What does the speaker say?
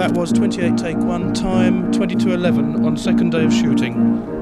That was 28 take one, time 22.11 on second day of shooting.